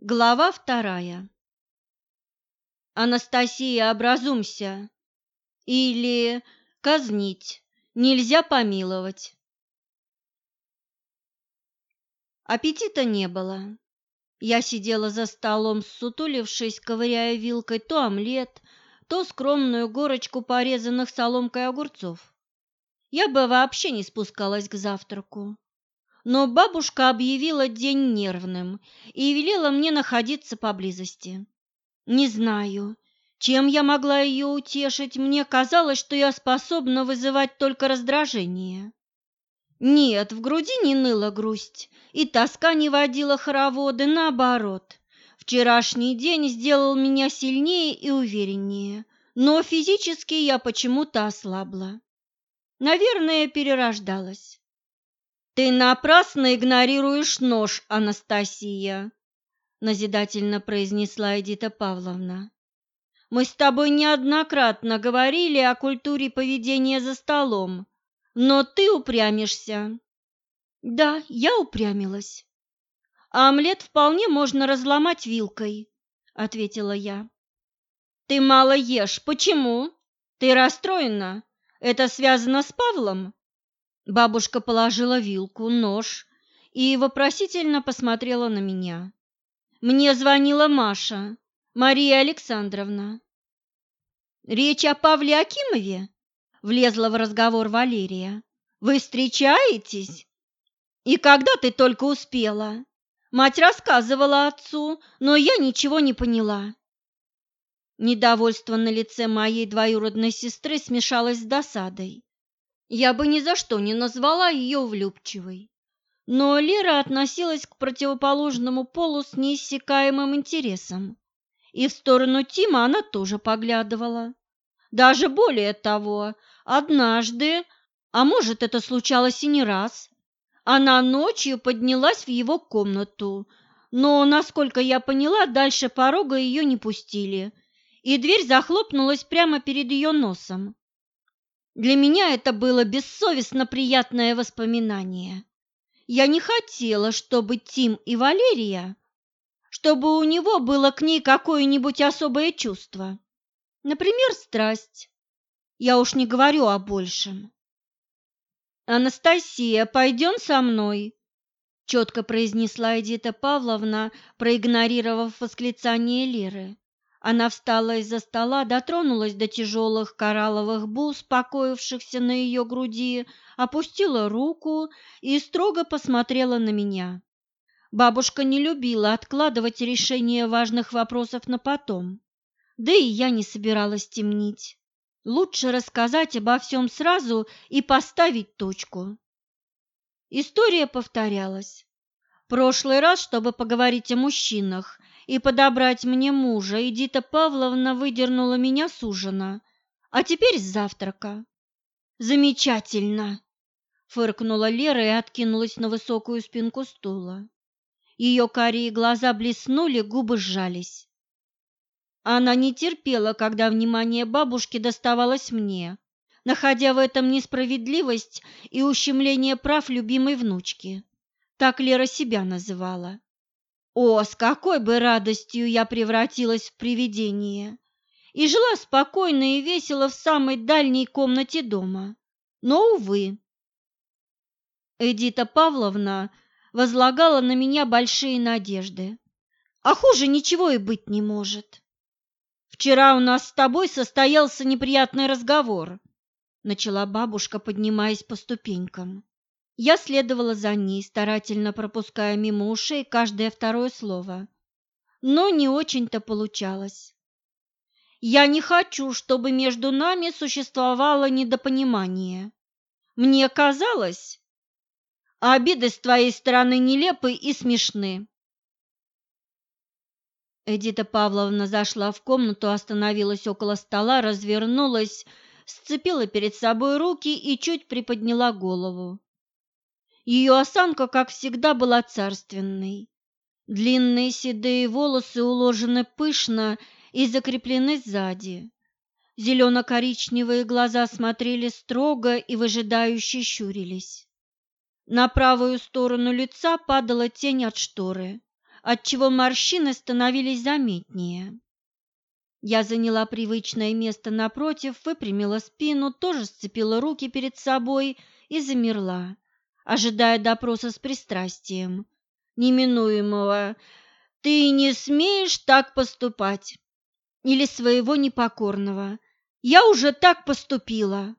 Глава вторая. Анастасия, образумся. Или казнить. Нельзя помиловать. Аппетита не было. Я сидела за столом, сутулившись, ковыряя вилкой то омлет, то скромную горочку порезанных соломкой огурцов. Я бы вообще не спускалась к завтраку но бабушка объявила день нервным и велела мне находиться поблизости. Не знаю, чем я могла ее утешить, мне казалось, что я способна вызывать только раздражение. Нет, в груди не ныла грусть, и тоска не водила хороводы, наоборот. Вчерашний день сделал меня сильнее и увереннее, но физически я почему-то ослабла. Наверное, перерождалась. «Ты напрасно игнорируешь нож, Анастасия», – назидательно произнесла Эдита Павловна. «Мы с тобой неоднократно говорили о культуре поведения за столом, но ты упрямишься». «Да, я упрямилась». «А омлет вполне можно разломать вилкой», – ответила я. «Ты мало ешь. Почему? Ты расстроена? Это связано с Павлом?» Бабушка положила вилку, нож и вопросительно посмотрела на меня. Мне звонила Маша, Мария Александровна. Речь о Павле Акимове? Влезла в разговор Валерия. Вы встречаетесь? И когда ты только успела? Мать рассказывала отцу, но я ничего не поняла. Недовольство на лице моей двоюродной сестры смешалось с досадой. Я бы ни за что не назвала ее влюбчивой. Но Лера относилась к противоположному полу с неиссякаемым интересом. И в сторону Тима она тоже поглядывала. Даже более того, однажды, а может, это случалось и не раз, она ночью поднялась в его комнату, но, насколько я поняла, дальше порога ее не пустили, и дверь захлопнулась прямо перед ее носом. Для меня это было бессовестно приятное воспоминание. Я не хотела, чтобы Тим и Валерия, чтобы у него было к ней какое-нибудь особое чувство. Например, страсть. Я уж не говорю о большем. «Анастасия, пойдем со мной», – четко произнесла Эдита Павловна, проигнорировав восклицание Леры. Она встала из-за стола, дотронулась до тяжелых коралловых бус, покоившихся на ее груди, опустила руку и строго посмотрела на меня. Бабушка не любила откладывать решение важных вопросов на потом. Да и я не собиралась темнить. Лучше рассказать обо всем сразу и поставить точку. История повторялась. Прошлый раз, чтобы поговорить о мужчинах, и подобрать мне мужа, Эдита Павловна выдернула меня с ужина, а теперь с завтрака. Замечательно, фыркнула Лера и откинулась на высокую спинку стула. Ее карие глаза блеснули, губы сжались. Она не терпела, когда внимание бабушки доставалось мне, находя в этом несправедливость и ущемление прав любимой внучки. Так Лера себя называла. О, с какой бы радостью я превратилась в привидение! И жила спокойно и весело в самой дальней комнате дома. Но, увы. Эдита Павловна возлагала на меня большие надежды. А хуже ничего и быть не может. Вчера у нас с тобой состоялся неприятный разговор, начала бабушка, поднимаясь по ступенькам. Я следовала за ней, старательно пропуская мимо ушей каждое второе слово. Но не очень-то получалось. Я не хочу, чтобы между нами существовало недопонимание. Мне казалось, обиды с твоей стороны нелепы и смешны. Эдита Павловна зашла в комнату, остановилась около стола, развернулась, сцепила перед собой руки и чуть приподняла голову. Ее осанка, как всегда, была царственной. Длинные седые волосы уложены пышно и закреплены сзади. Зелено-коричневые глаза смотрели строго и выжидающе щурились. На правую сторону лица падала тень от шторы, отчего морщины становились заметнее. Я заняла привычное место напротив, выпрямила спину, тоже сцепила руки перед собой и замерла, ожидая допроса с пристрастием, неминуемого «Ты не смеешь так поступать!» или своего непокорного «Я уже так поступила!»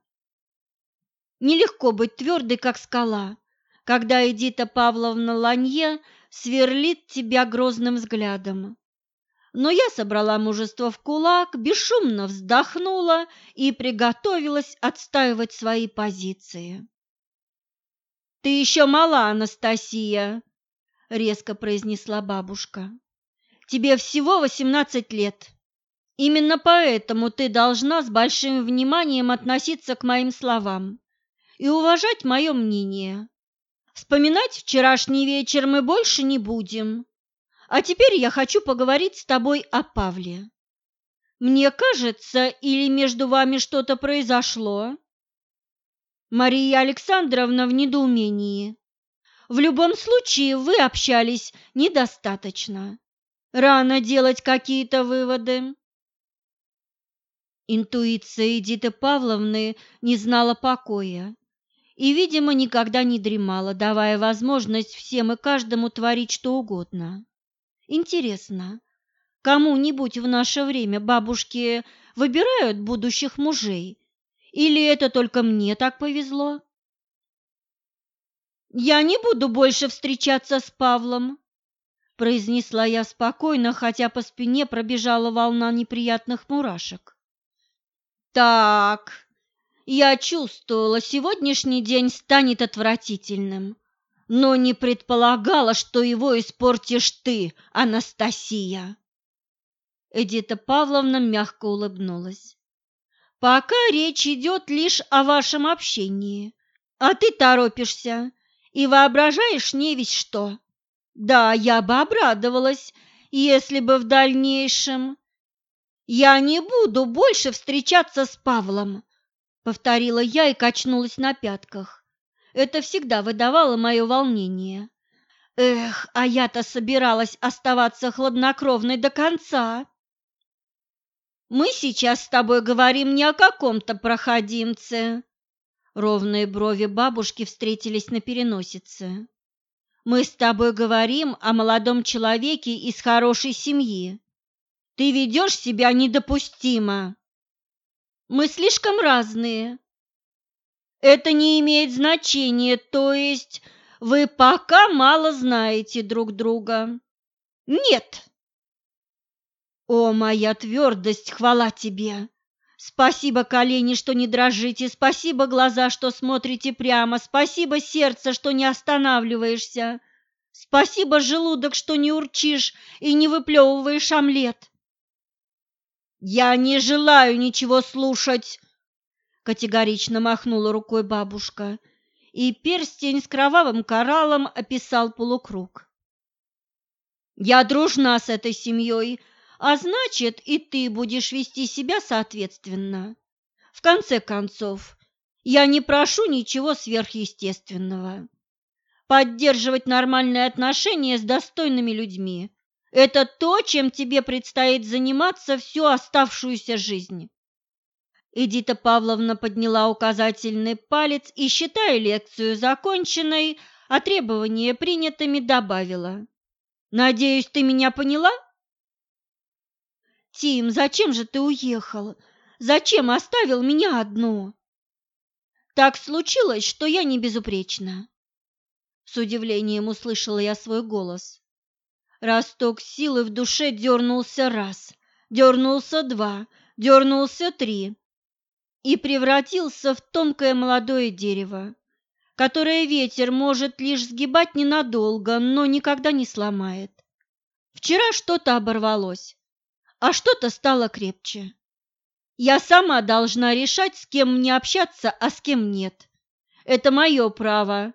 Нелегко быть твердой, как скала, когда Эдита Павловна Ланье сверлит тебя грозным взглядом. Но я собрала мужество в кулак, бесшумно вздохнула и приготовилась отстаивать свои позиции. «Ты еще мала, Анастасия!» — резко произнесла бабушка. «Тебе всего восемнадцать лет. Именно поэтому ты должна с большим вниманием относиться к моим словам и уважать мое мнение. Вспоминать вчерашний вечер мы больше не будем. А теперь я хочу поговорить с тобой о Павле. Мне кажется, или между вами что-то произошло?» Мария Александровна в недоумении. «В любом случае вы общались недостаточно. Рано делать какие-то выводы». Интуиция Эдиты Павловны не знала покоя и, видимо, никогда не дремала, давая возможность всем и каждому творить что угодно. Интересно, кому-нибудь в наше время бабушки выбирают будущих мужей, или это только мне так повезло? «Я не буду больше встречаться с Павлом», – произнесла я спокойно, хотя по спине пробежала волна неприятных мурашек. «Так», я чувствовала, сегодняшний день станет отвратительным, но не предполагала, что его испортишь ты, Анастасия. Эдита Павловна мягко улыбнулась. Пока речь идет лишь о вашем общении, а ты торопишься и воображаешь не весь что. Да, я бы обрадовалась, если бы в дальнейшем... Я не буду больше встречаться с Павлом, повторила я и качнулась на пятках. Это всегда выдавало мое волнение. Эх, а я-то собиралась оставаться хладнокровной до конца. Мы сейчас с тобой говорим не о каком-то проходимце. Ровные брови бабушки встретились на переносице. Мы с тобой говорим о молодом человеке из хорошей семьи. Ты ведешь себя недопустимо. Мы слишком разные. Это не имеет значения, то есть вы пока мало знаете друг друга. Нет. О, моя твердость, хвала тебе! Спасибо, колени, что не дрожите, спасибо, глаза, что смотрите прямо, спасибо, сердце, что не останавливаешься, спасибо, желудок, что не урчишь и не выплевываешь омлет. «Я не желаю ничего слушать!» Категорично махнула рукой бабушка, и перстень с кровавым кораллом описал полукруг. «Я дружна с этой семьей, а значит, и ты будешь вести себя соответственно. В конце концов, я не прошу ничего сверхъестественного. Поддерживать нормальные отношения с достойными людьми это то, чем тебе предстоит заниматься всю оставшуюся жизнь. Эдита Павловна подняла указательный палец и, считая лекцию законченной, а требования принятыми, добавила. «Надеюсь, ты меня поняла?» «Тим, зачем же ты уехал? Зачем оставил меня одну?» «Так случилось, что я не безупречна». С удивлением услышала я свой голос. Росток силы в душе дернулся раз, дернулся два, дернулся три и превратился в тонкое молодое дерево, которое ветер может лишь сгибать ненадолго, но никогда не сломает. Вчера что-то оборвалось, а что-то стало крепче. Я сама должна решать, с кем мне общаться, а с кем нет. Это мое право,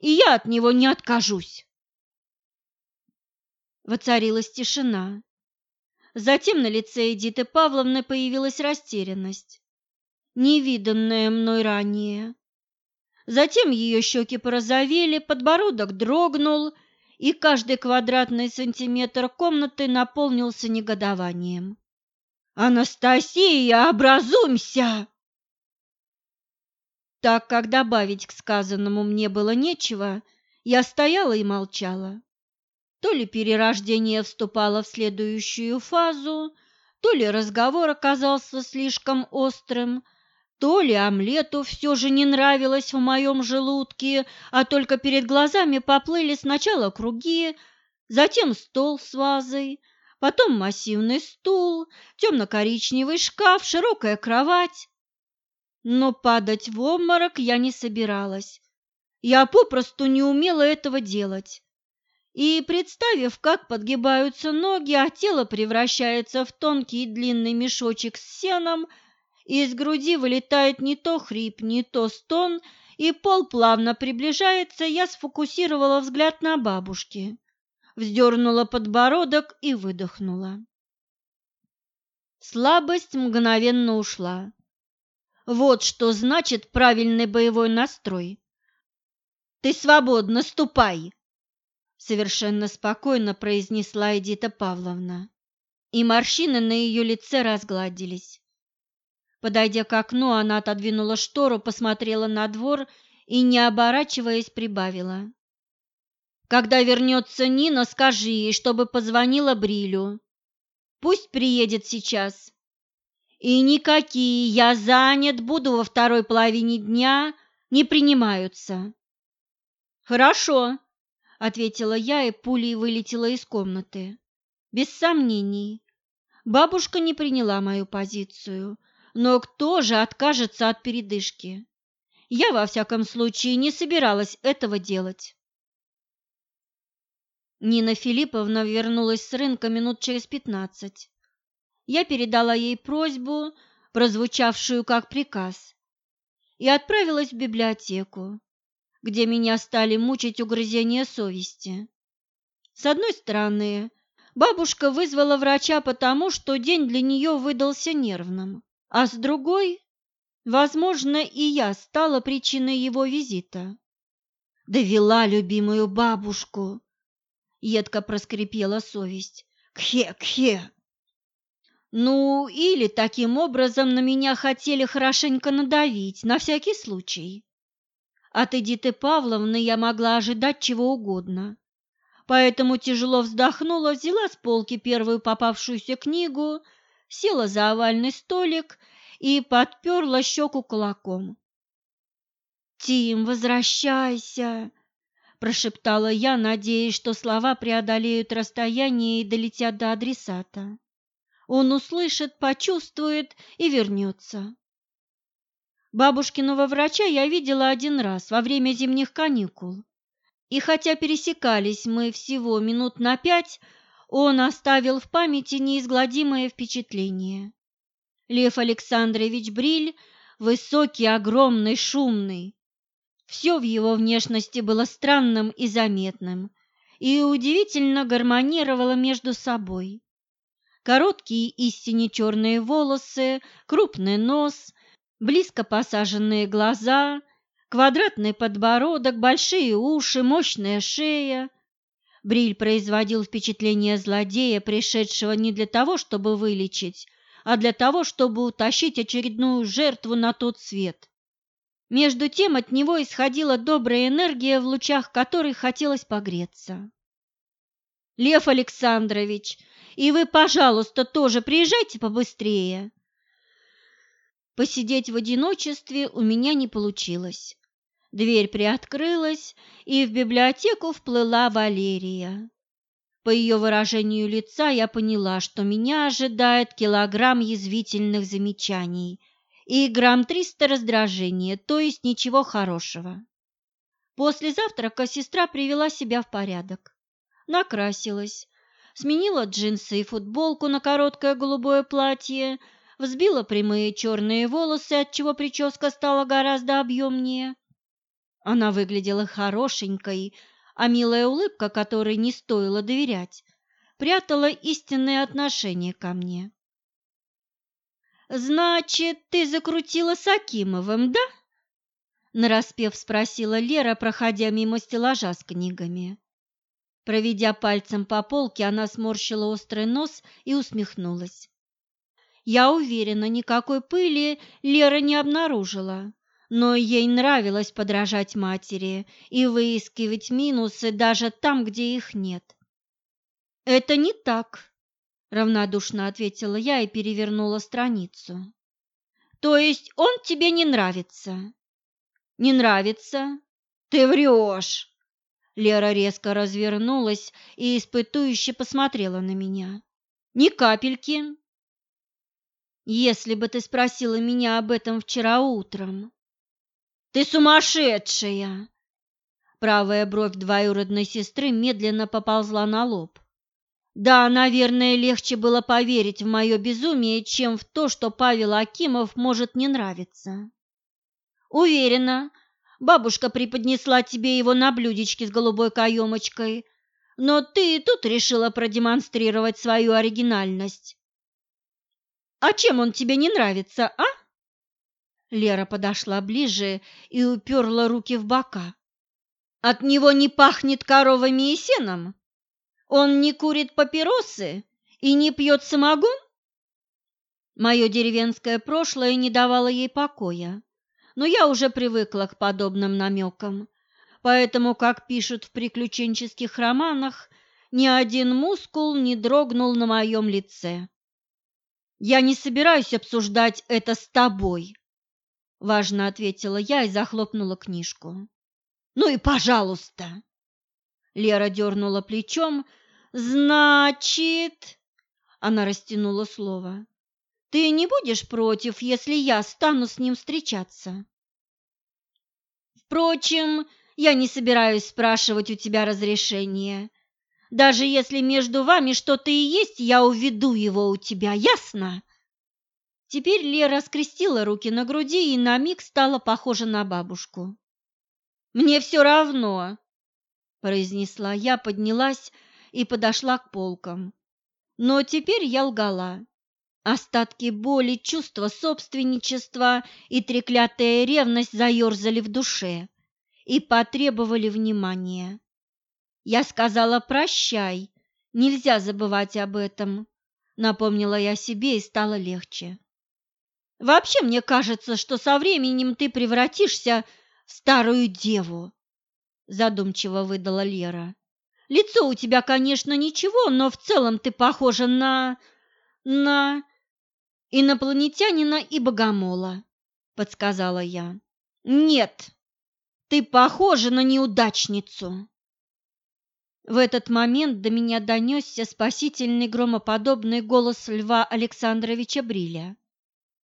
и я от него не откажусь. Воцарилась тишина. Затем на лице Эдиты Павловны появилась растерянность, невиданная мной ранее. Затем ее щеки порозовели, подбородок дрогнул, и каждый квадратный сантиметр комнаты наполнился негодованием. «Анастасия, образумься!» Так как добавить к сказанному мне было нечего, я стояла и молчала. То ли перерождение вступало в следующую фазу, то ли разговор оказался слишком острым, то ли омлету все же не нравилось в моем желудке, а только перед глазами поплыли сначала круги, затем стол с вазой, потом массивный стул, темно-коричневый шкаф, широкая кровать. Но падать в обморок я не собиралась. Я попросту не умела этого делать. И, представив, как подгибаются ноги, а тело превращается в тонкий длинный мешочек с сеном, из груди вылетает не то хрип, не то стон, и пол плавно приближается, я сфокусировала взгляд на бабушке, вздернула подбородок и выдохнула. Слабость мгновенно ушла. Вот что значит правильный боевой настрой. «Ты свободна, ступай!» Совершенно спокойно произнесла Эдита Павловна, и морщины на ее лице разгладились. Подойдя к окну, она отодвинула штору, посмотрела на двор и, не оборачиваясь, прибавила. «Когда вернется Нина, скажи ей, чтобы позвонила Брилю. Пусть приедет сейчас. И никакие «я занят, буду во второй половине дня» не принимаются. «Хорошо», — ответила я, и пулей вылетела из комнаты. Без сомнений, бабушка не приняла мою позицию, но кто же откажется от передышки? Я, во всяком случае, не собиралась этого делать. Нина Филипповна вернулась с рынка минут через пятнадцать. Я передала ей просьбу, прозвучавшую как приказ, и отправилась в библиотеку, где меня стали мучить угрызения совести. С одной стороны, бабушка вызвала врача потому, что день для нее выдался нервным, а с другой, возможно, и я стала причиной его визита. «Довела любимую бабушку!» — едко проскрипела совесть. «Кхе-кхе!» Ну, или таким образом на меня хотели хорошенько надавить, на всякий случай. От Эдиты Павловны я могла ожидать чего угодно. Поэтому тяжело вздохнула, взяла с полки первую попавшуюся книгу, села за овальный столик и подперла щеку кулаком. «Тим, возвращайся!» – прошептала я, надеясь, что слова преодолеют расстояние и долетят до адресата. Он услышит, почувствует и вернется. Бабушкиного врача я видела один раз во время зимних каникул. И хотя пересекались мы всего минут на пять, он оставил в памяти неизгладимое впечатление. Лев Александрович Бриль, высокий, огромный, шумный. Все в его внешности было странным и заметным, и удивительно гармонировало между собой. Короткие истине черные волосы, крупный нос, близко посаженные глаза, квадратный подбородок, большие уши, мощная шея. Бриль производил впечатление злодея, пришедшего не для того, чтобы вылечить, а для того, чтобы утащить очередную жертву на тот свет. Между тем от него исходила добрая энергия, в лучах которой хотелось погреться. «Лев Александрович, и вы, пожалуйста, тоже приезжайте побыстрее!» Посидеть в одиночестве у меня не получилось. Дверь приоткрылась, и в библиотеку вплыла Валерия. По ее выражению лица я поняла, что меня ожидает килограмм язвительных замечаний и грамм триста раздражения, то есть ничего хорошего. После завтрака сестра привела себя в порядок. Накрасилась, сменила джинсы и футболку на короткое голубое платье, взбила прямые черные волосы, отчего прическа стала гораздо объемнее. Она выглядела хорошенькой, а милая улыбка, которой не стоило доверять, прятала истинное отношение ко мне. «Значит, ты закрутила с Акимовым, да?» Нараспев спросила Лера, проходя мимо стеллажа с книгами. Проведя пальцем по полке, она сморщила острый нос и усмехнулась. Я уверена, никакой пыли Лера не обнаружила, но ей нравилось подражать матери и выискивать минусы даже там, где их нет. «Это не так», — равнодушно ответила я и перевернула страницу. «То есть он тебе не нравится?» «Не нравится? Ты врешь!» Лера резко развернулась и испытующе посмотрела на меня. «Ни капельки!» «Если бы ты спросила меня об этом вчера утром!» «Ты сумасшедшая!» Правая бровь двоюродной сестры медленно поползла на лоб. Да, наверное, легче было поверить в мое безумие, чем в то, что Павел Акимов может не нравиться. Уверена, бабушка преподнесла тебе его на блюдечке с голубой каемочкой, но ты и тут решила продемонстрировать свою оригинальность. А чем он тебе не нравится, а? Лера подошла ближе и уперла руки в бока. От него не пахнет коровами и сеном? Он не курит папиросы и не пьет самогон? Мое деревенское прошлое не давало ей покоя, но я уже привыкла к подобным намекам, поэтому, как пишут в приключенческих романах, ни один мускул не дрогнул на моем лице. «Я не собираюсь обсуждать это с тобой», – важно ответила я и захлопнула книжку. «Ну и пожалуйста!» Лера дернула плечом. «Значит...» Она растянула слово. «Ты не будешь против, если я стану с ним встречаться?» «Впрочем, я не собираюсь спрашивать у тебя разрешения. Даже если между вами что-то и есть, я уведу его у тебя, ясно?» Теперь Лера скрестила руки на груди и на миг стала похожа на бабушку. «Мне все равно, произнесла я, поднялась и подошла к полкам. Но теперь я лгала. Остатки боли, чувства собственничества и треклятая ревность заерзали в душе и потребовали внимания. Я сказала «прощай», нельзя забывать об этом, напомнила я себе и стало легче. Вообще мне кажется, что со временем ты превратишься в старую деву, задумчиво выдала Лера. Лицо у тебя, конечно, ничего, но в целом ты похожа на... на... инопланетянина и богомола, подсказала я. Нет, ты похожа на неудачницу. В этот момент до меня донесся спасительный громоподобный голос Льва Александровича Бриля.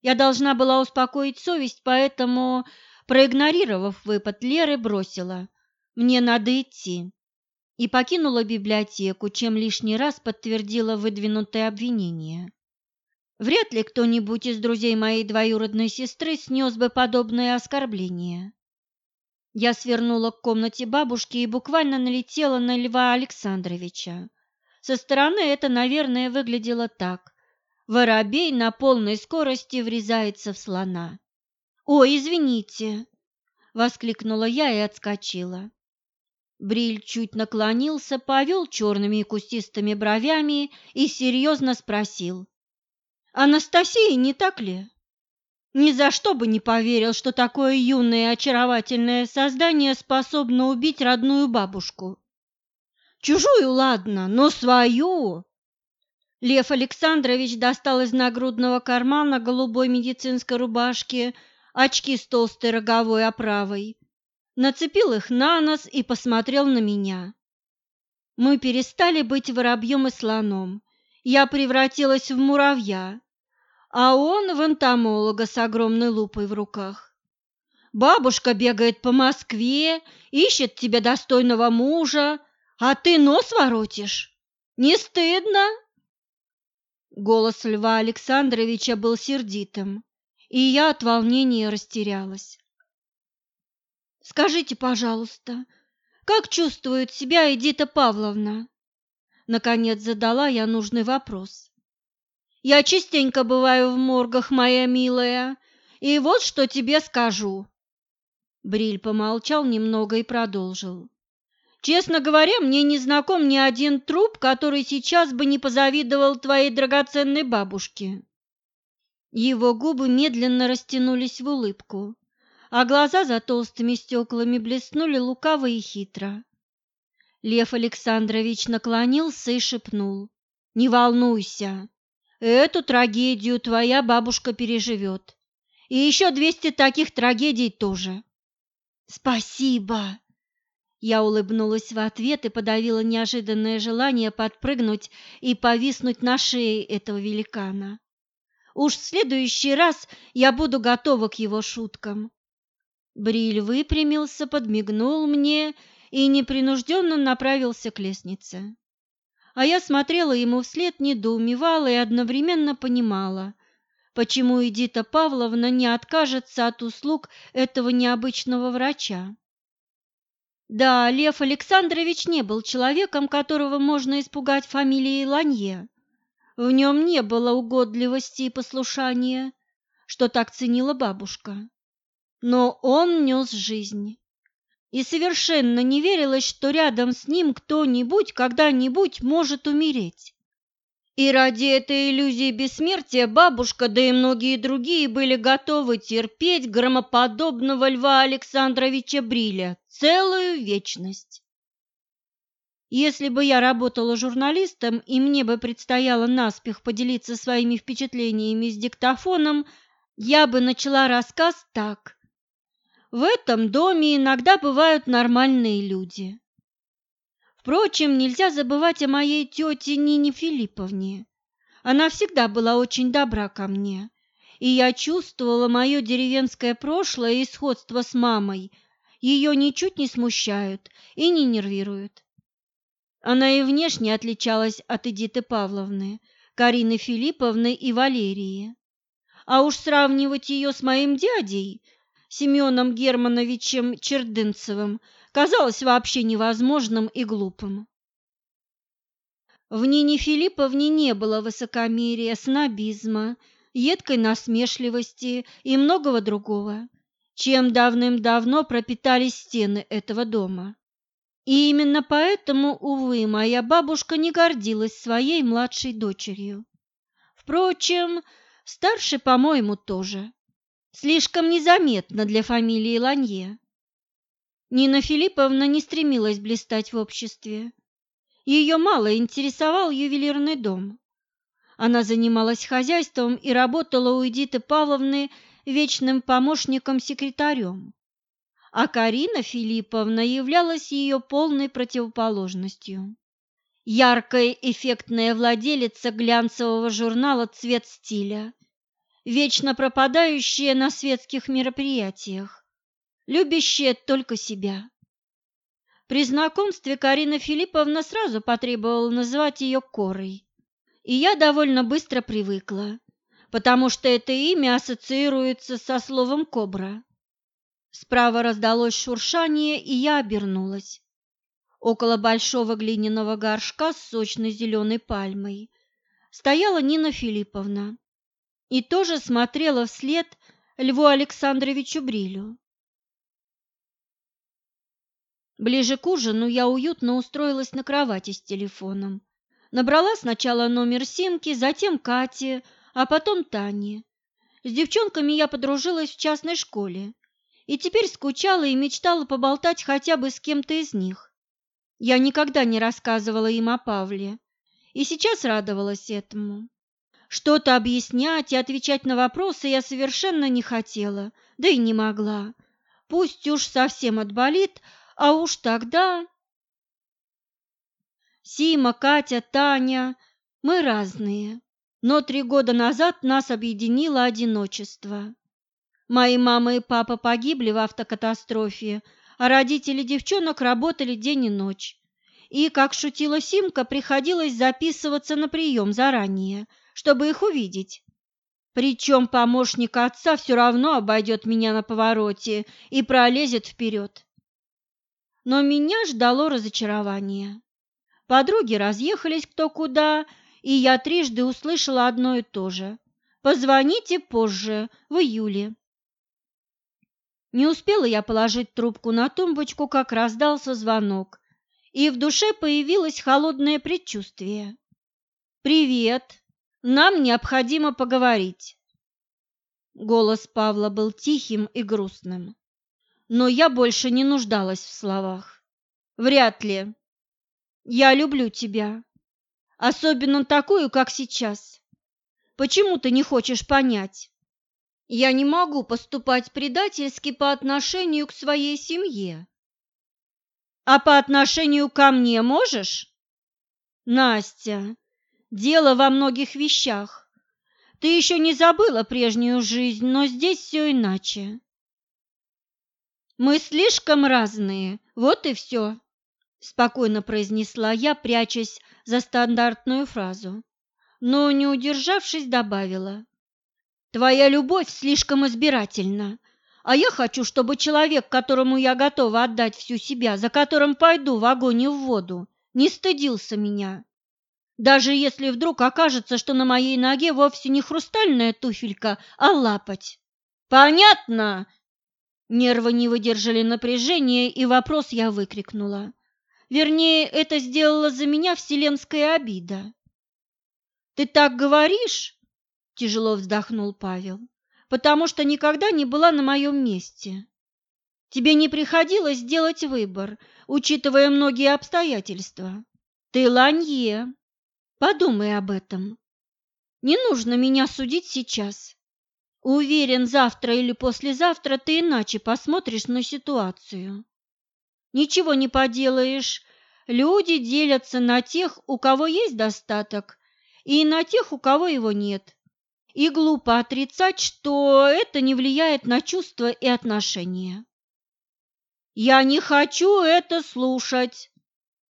Я должна была успокоить совесть, поэтому, проигнорировав выпад Леры, бросила – мне надо идти. И покинула библиотеку, чем лишний раз подтвердила выдвинутое обвинение. Вряд ли кто-нибудь из друзей моей двоюродной сестры снес бы подобное оскорбление. Я свернула к комнате бабушки и буквально налетела на Льва Александровича. Со стороны это, наверное, выглядело так. Воробей на полной скорости врезается в слона. «Ой, извините!» – воскликнула я и отскочила. Бриль чуть наклонился, повел черными и кустистыми бровями и серьезно спросил. «Анастасия, не так ли?» Ни за что бы не поверил, что такое юное и очаровательное создание способно убить родную бабушку. Чужую, ладно, но свою. Лев Александрович достал из нагрудного кармана голубой медицинской рубашки очки с толстой роговой оправой нацепил их на нос и посмотрел на меня. Мы перестали быть воробьем и слоном. Я превратилась в муравья, а он в энтомолога с огромной лупой в руках. Бабушка бегает по Москве, ищет тебе достойного мужа, а ты нос воротишь. Не стыдно? Голос Льва Александровича был сердитым, и я от волнения растерялась. Скажите, пожалуйста, как чувствует себя Эдита Павловна? Наконец задала я нужный вопрос. Я частенько бываю в моргах, моя милая, и вот что тебе скажу. Бриль помолчал немного и продолжил. Честно говоря, мне не знаком ни один труп, который сейчас бы не позавидовал твоей драгоценной бабушке. Его губы медленно растянулись в улыбку, а глаза за толстыми стеклами блеснули лукаво и хитро. Лев Александрович наклонился и шепнул. «Не волнуйся, эту трагедию твоя бабушка переживет. И еще двести таких трагедий тоже». «Спасибо!» Я улыбнулась в ответ и подавила неожиданное желание подпрыгнуть и повиснуть на шее этого великана. Уж в следующий раз я буду готова к его шуткам. Бриль выпрямился, подмигнул мне и непринужденно направился к лестнице. А я смотрела ему вслед, недоумевала и одновременно понимала, почему Эдита Павловна не откажется от услуг этого необычного врача. Да, Лев Александрович не был человеком, которого можно испугать фамилией Ланье. В нем не было угодливости и послушания, что так ценила бабушка. Но он нес жизнь, и совершенно не верилось, что рядом с ним кто-нибудь когда-нибудь может умереть. И ради этой иллюзии бессмертия бабушка, да и многие другие были готовы терпеть громоподобного Льва Александровича Бриля целую вечность. Если бы я работала журналистом, и мне бы предстояло наспех поделиться своими впечатлениями с диктофоном, я бы начала рассказ так. В этом доме иногда бывают нормальные люди. Впрочем, нельзя забывать о моей тете Нине Филипповне. Она всегда была очень добра ко мне, и я чувствовала мое деревенское прошлое и сходство с мамой. Ее ничуть не смущают и не нервируют. Она и внешне отличалась от Эдиты Павловны, Карины Филипповны и Валерии. А уж сравнивать ее с моим дядей – Семеном Германовичем Чердынцевым казалось вообще невозможным и глупым. В Нине Филипповне не было высокомерия, снобизма, едкой насмешливости и многого другого, чем давным-давно пропитались стены этого дома. И именно поэтому, увы, моя бабушка не гордилась своей младшей дочерью. Впрочем, старшей, по-моему, тоже. Слишком незаметно для фамилии Ланье. Нина Филипповна не стремилась блистать в обществе. Ее мало интересовал ювелирный дом. Она занималась хозяйством и работала у Эдиты Павловны вечным помощником-секретарем. А Карина Филипповна являлась ее полной противоположностью. Яркая эффектная владелица глянцевого журнала «Цвет стиля», вечно пропадающая на светских мероприятиях, любящая только себя. При знакомстве Карина Филипповна сразу потребовала называть ее Корой, и я довольно быстро привыкла, потому что это имя ассоциируется со словом «кобра». Справа раздалось шуршание, и я обернулась. Около большого глиняного горшка с сочной зеленой пальмой стояла Нина Филипповна и тоже смотрела вслед Льву Александровичу Брилю. Ближе к ужину я уютно устроилась на кровати с телефоном. Набрала сначала номер Симки, затем Кати, а потом Тани. С девчонками я подружилась в частной школе и теперь скучала и мечтала поболтать хотя бы с кем-то из них. Я никогда не рассказывала им о Павле и сейчас радовалась этому. Что-то объяснять и отвечать на вопросы я совершенно не хотела, да и не могла. Пусть уж совсем отболит, а уж тогда... Сима, Катя, Таня, мы разные, но три года назад нас объединило одиночество. Мои мама и папа погибли в автокатастрофе, а родители девчонок работали день и ночь. И, как шутила Симка, приходилось записываться на прием заранее – чтобы их увидеть. Причем помощник отца все равно обойдет меня на повороте и пролезет вперед. Но меня ждало разочарование. Подруги разъехались кто куда, и я трижды услышала одно и то же. «Позвоните позже, в июле». Не успела я положить трубку на тумбочку, как раздался звонок, и в душе появилось холодное предчувствие. «Привет! Нам необходимо поговорить!» Голос Павла был тихим и грустным, но я больше не нуждалась в словах. «Вряд ли. Я люблю тебя, особенно такую, как сейчас. Почему ты не хочешь понять? Я не могу поступать предательски по отношению к своей семье. А по отношению ко мне можешь? Настя, дело во многих вещах. Ты еще не забыла прежнюю жизнь, но здесь все иначе. Мы слишком разные, вот и все, спокойно произнесла я, прячась за стандартную фразу, но, не удержавшись, добавила. Твоя любовь слишком избирательна, а я хочу, чтобы человек, которому я готова отдать всю себя, за которым пойду в огонь и в воду, не стыдился меня. Даже если вдруг окажется, что на моей ноге вовсе не хрустальная туфелька, а лапоть. Понятно? Нервы не выдержали напряжения, и вопрос я выкрикнула. Вернее, это сделала за меня вселенская обида. «Ты так говоришь?» – тяжело вздохнул Павел потому что никогда не была на моем месте. Тебе не приходилось делать выбор, учитывая многие обстоятельства. Ты ланье. Подумай об этом. Не нужно меня судить сейчас. Уверен, завтра или послезавтра ты иначе посмотришь на ситуацию. Ничего не поделаешь. Люди делятся на тех, у кого есть достаток, и на тех, у кого его нет. И глупо отрицать, что это не влияет на чувства и отношения. Я не хочу это слушать.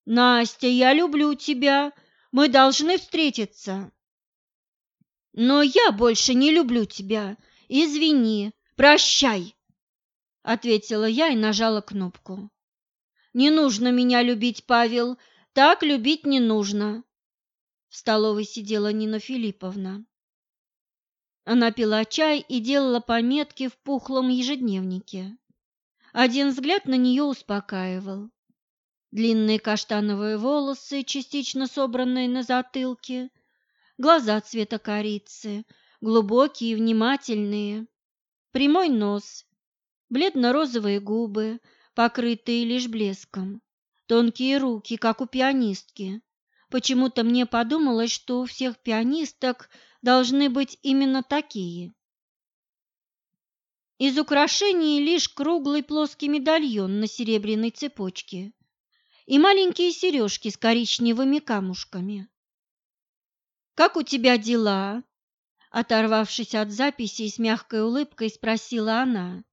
Настя, я люблю тебя. Мы должны встретиться. Но я больше не люблю тебя. Извини. Прощай. Ответила я и нажала кнопку. Не нужно меня любить, Павел. Так любить не нужно. В столовой сидела Нина Филипповна. Она пила чай и делала пометки в пухлом ежедневнике. Один взгляд на нее успокаивал. Длинные каштановые волосы, частично собранные на затылке, глаза цвета корицы, глубокие и внимательные, прямой нос, бледно-розовые губы, покрытые лишь блеском, тонкие руки, как у пианистки. Почему-то мне подумалось, что у всех пианисток – должны быть именно такие. Из украшений лишь круглый плоский медальон на серебряной цепочке и маленькие сережки с коричневыми камушками. «Как у тебя дела?» Оторвавшись от записи с мягкой улыбкой, спросила она.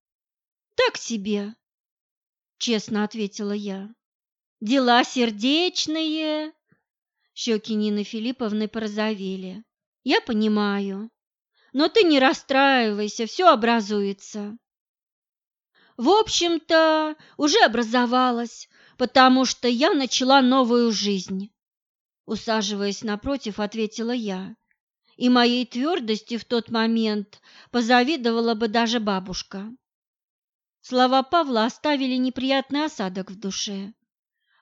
«Так себе», — честно ответила я. «Дела сердечные?» Щеки Нины Филипповны порозовели. Я понимаю. Но ты не расстраивайся, все образуется. В общем-то, уже образовалось, потому что я начала новую жизнь. Усаживаясь напротив, ответила я. И моей твердости в тот момент позавидовала бы даже бабушка. Слова Павла оставили неприятный осадок в душе.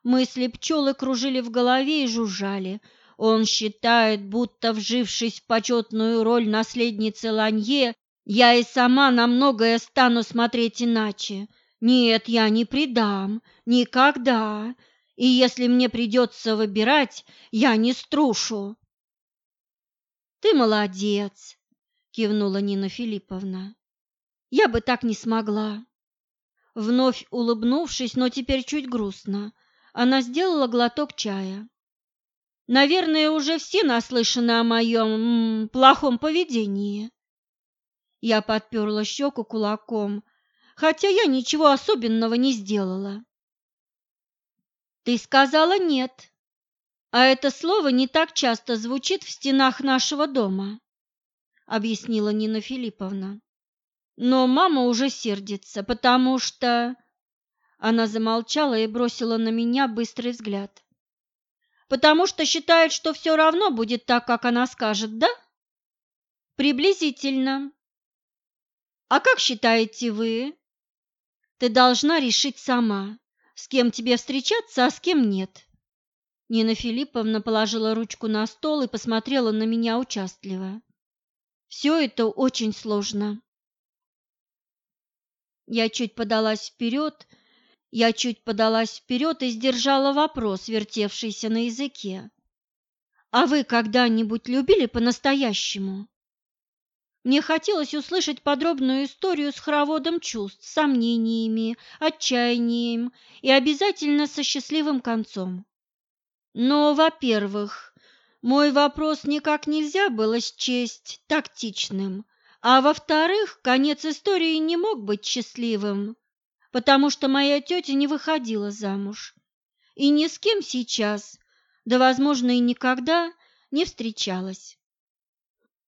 Мысли пчелы кружили в голове и жужжали, он считает, будто вжившись в почетную роль наследницы Ланье, я и сама на многое стану смотреть иначе. Нет, я не предам, никогда. И если мне придется выбирать, я не струшу. Ты молодец, кивнула Нина Филипповна. Я бы так не смогла. Вновь улыбнувшись, но теперь чуть грустно, она сделала глоток чая. Наверное, уже все наслышаны о моем плохом поведении. Я подперла щеку кулаком, хотя я ничего особенного не сделала. Ты сказала нет, а это слово не так часто звучит в стенах нашего дома, объяснила Нина Филипповна. Но мама уже сердится, потому что... Она замолчала и бросила на меня быстрый взгляд потому что считает, что все равно будет так, как она скажет, да? Приблизительно. А как считаете вы? Ты должна решить сама, с кем тебе встречаться, а с кем нет. Нина Филипповна положила ручку на стол и посмотрела на меня участливо. Все это очень сложно. Я чуть подалась вперед, я чуть подалась вперед и сдержала вопрос, вертевшийся на языке. «А вы когда-нибудь любили по-настоящему?» Мне хотелось услышать подробную историю с хороводом чувств, сомнениями, отчаянием и обязательно со счастливым концом. Но, во-первых, мой вопрос никак нельзя было счесть тактичным, а во-вторых, конец истории не мог быть счастливым, потому что моя тетя не выходила замуж и ни с кем сейчас, да, возможно, и никогда не встречалась.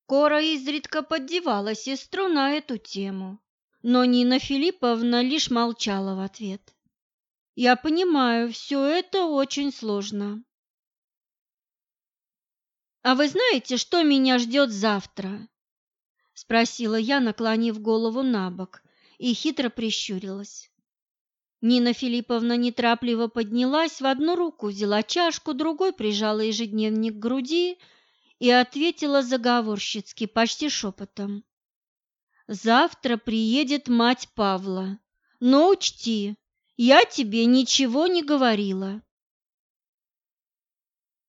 Кора изредка поддевала сестру на эту тему, но Нина Филипповна лишь молчала в ответ. «Я понимаю, все это очень сложно». «А вы знаете, что меня ждет завтра?» – спросила я, наклонив голову на бок, и хитро прищурилась. Нина Филипповна неторопливо поднялась, в одну руку взяла чашку, другой прижала ежедневник к груди – и ответила заговорщицки, почти шепотом. «Завтра приедет мать Павла, но учти, я тебе ничего не говорила».